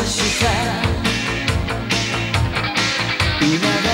した。未だ